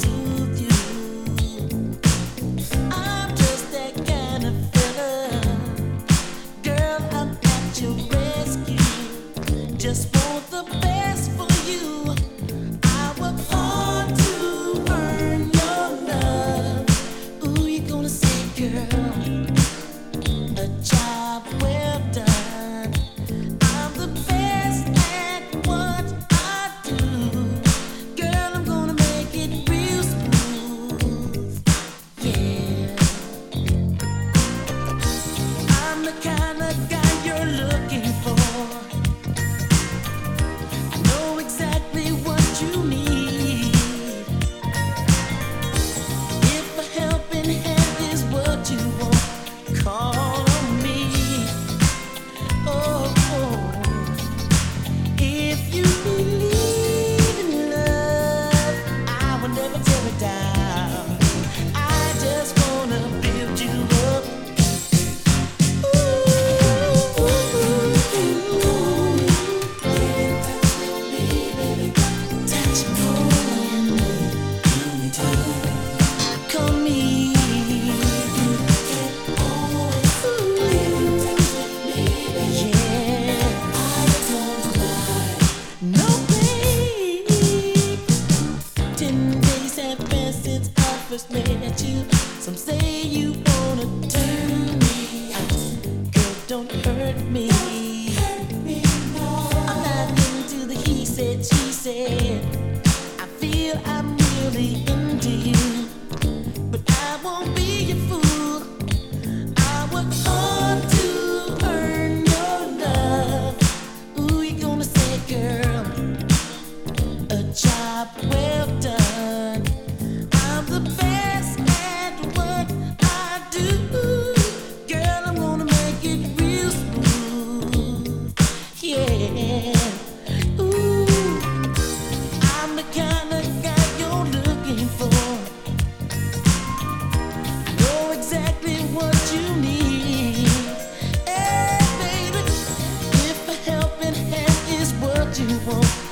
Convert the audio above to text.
soon. I'm the kind of guy I'm Hey,